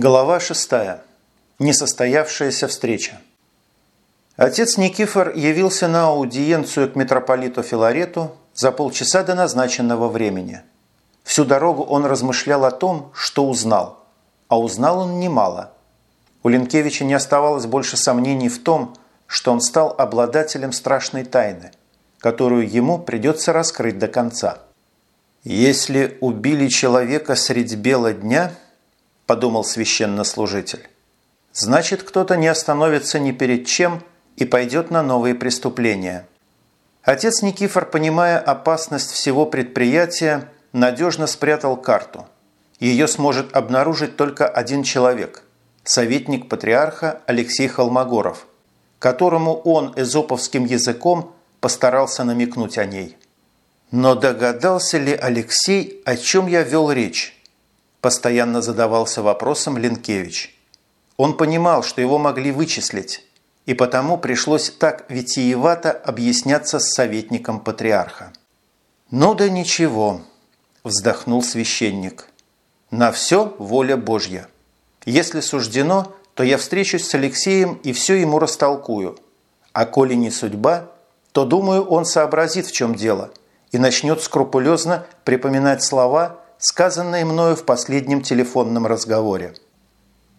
Глава 6. Несостоявшаяся встреча. Отец Никифор явился на аудиенцию к митрополиту Филарету за полчаса до назначенного времени. Всю дорогу он размышлял о том, что узнал. А узнал он немало. У Ленкевича не оставалось больше сомнений в том, что он стал обладателем страшной тайны, которую ему придется раскрыть до конца. Если убили человека средь бела дня – подумал священнослужитель. Значит, кто-то не остановится ни перед чем и пойдет на новые преступления. Отец Никифор, понимая опасность всего предприятия, надежно спрятал карту. Ее сможет обнаружить только один человек – советник патриарха Алексей Холмогоров, которому он эзоповским языком постарался намекнуть о ней. Но догадался ли Алексей, о чем я вел речь? Постоянно задавался вопросом Ленкевич. Он понимал, что его могли вычислить, и потому пришлось так витиевато объясняться с советником патриарха. «Ну да ничего», – вздохнул священник. «На все воля Божья. Если суждено, то я встречусь с Алексеем и все ему растолкую. А коли не судьба, то, думаю, он сообразит, в чем дело, и начнет скрупулезно припоминать слова – сказанное мною в последнем телефонном разговоре.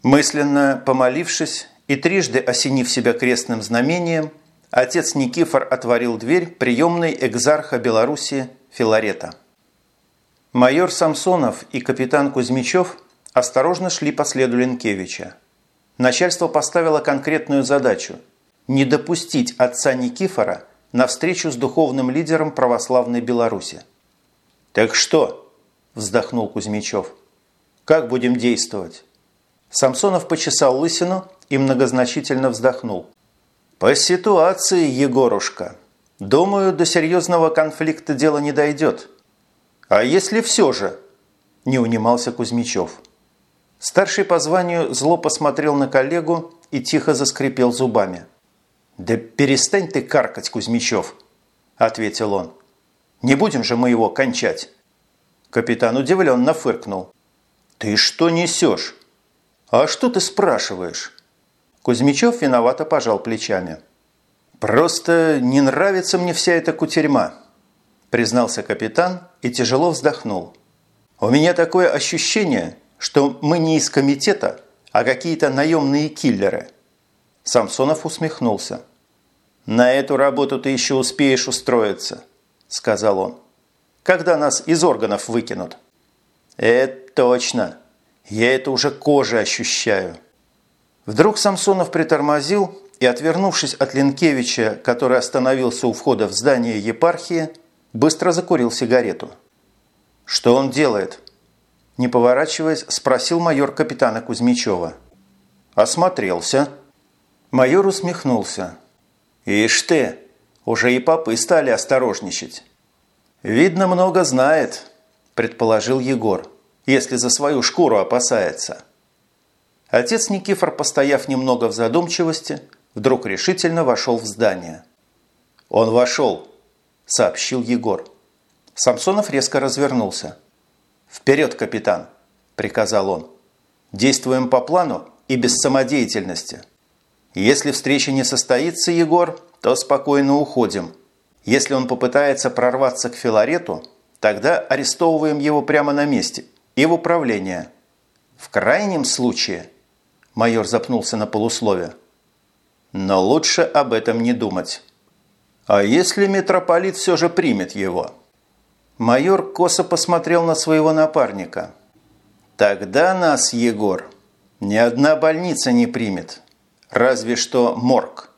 Мысленно помолившись и трижды осенив себя крестным знамением, отец Никифор отворил дверь приемной экзарха Беларуси Филарета. Майор Самсонов и капитан Кузьмичев осторожно шли по следу Ленкевича. Начальство поставило конкретную задачу – не допустить отца Никифора на встречу с духовным лидером православной Беларуси. «Так что?» Вздохнул Кузьмичев. «Как будем действовать?» Самсонов почесал лысину и многозначительно вздохнул. «По ситуации, Егорушка. Думаю, до серьезного конфликта дело не дойдет». «А если все же?» – не унимался Кузьмичев. Старший по званию зло посмотрел на коллегу и тихо заскрипел зубами. «Да перестань ты каркать, Кузьмичев!» – ответил он. «Не будем же мы его кончать!» Капитан удивленно фыркнул. «Ты что несешь?» «А что ты спрашиваешь?» Кузьмичев виновато пожал плечами. «Просто не нравится мне вся эта кутерьма», признался капитан и тяжело вздохнул. «У меня такое ощущение, что мы не из комитета, а какие-то наемные киллеры». Самсонов усмехнулся. «На эту работу ты еще успеешь устроиться», – сказал он когда нас из органов выкинут. Это точно. Я это уже кожей ощущаю. Вдруг Самсонов притормозил и, отвернувшись от Ленкевича, который остановился у входа в здание епархии, быстро закурил сигарету. «Что он делает?» Не поворачиваясь, спросил майор капитана Кузьмичева. «Осмотрелся». Майор усмехнулся. «Ишь ты, уже и попы стали осторожничать». «Видно, много знает», – предположил Егор, «если за свою шкуру опасается». Отец Никифор, постояв немного в задумчивости, вдруг решительно вошел в здание. «Он вошел», – сообщил Егор. Самсонов резко развернулся. «Вперед, капитан!» – приказал он. «Действуем по плану и без самодеятельности. Если встреча не состоится, Егор, то спокойно уходим, если он попытается прорваться к Филарету, тогда арестовываем его прямо на месте и в управление. В крайнем случае, майор запнулся на полуслове, но лучше об этом не думать. А если митрополит все же примет его? Майор косо посмотрел на своего напарника. Тогда нас, Егор, ни одна больница не примет, разве что морг.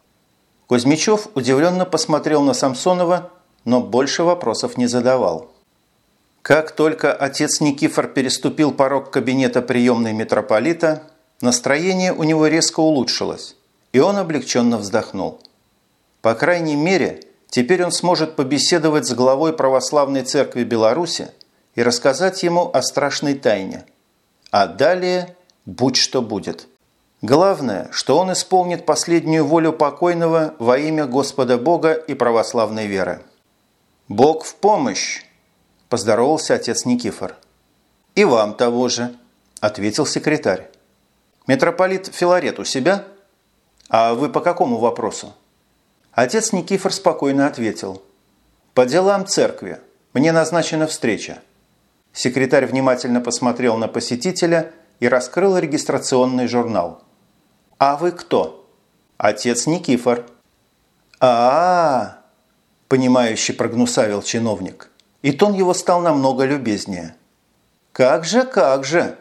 Кузьмичев удивленно посмотрел на Самсонова, но больше вопросов не задавал. Как только отец Никифор переступил порог кабинета приемной митрополита, настроение у него резко улучшилось, и он облегченно вздохнул. По крайней мере, теперь он сможет побеседовать с главой Православной Церкви Беларуси и рассказать ему о страшной тайне. А далее будь что будет. Главное, что он исполнит последнюю волю покойного во имя Господа Бога и православной веры. «Бог в помощь!» – поздоровался отец Никифор. «И вам того же», – ответил секретарь. Митрополит Филарет у себя? А вы по какому вопросу? Отец Никифор спокойно ответил. По делам церкви. Мне назначена встреча. Секретарь внимательно посмотрел на посетителя и раскрыл регистрационный журнал. «А вы кто?» «Отец Никифор». «А-а-а!» – понимающе прогнусавил чиновник. И тон его стал намного любезнее. «Как же, как же!»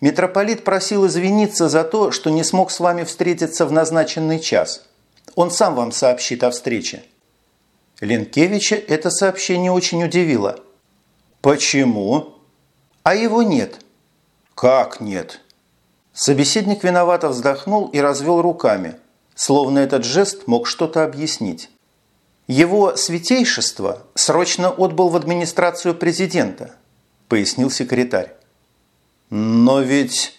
Митрополит просил извиниться за то, что не смог с вами встретиться в назначенный час. Он сам вам сообщит о встрече. Ленкевича это сообщение очень удивило. Почему? А его нет. Как нет? Собеседник виновато вздохнул и развел руками, словно этот жест мог что-то объяснить. Его святейшество срочно отбыл в администрацию президента, пояснил секретарь. Но ведь...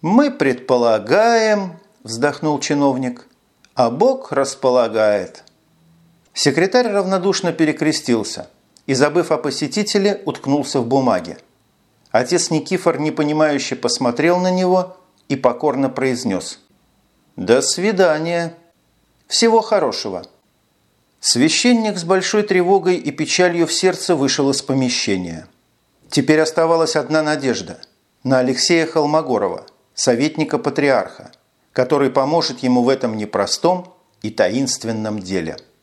Мы предполагаем, вздохнул чиновник, а Бог располагает. Секретарь равнодушно перекрестился и, забыв о посетителе, уткнулся в бумаге. Отец Никифор непонимающе посмотрел на него и покорно произнес «До свидания! Всего хорошего!» Священник с большой тревогой и печалью в сердце вышел из помещения. Теперь оставалась одна надежда – на Алексея Холмогорова, советника патриарха, который поможет ему в этом непростом и таинственном деле –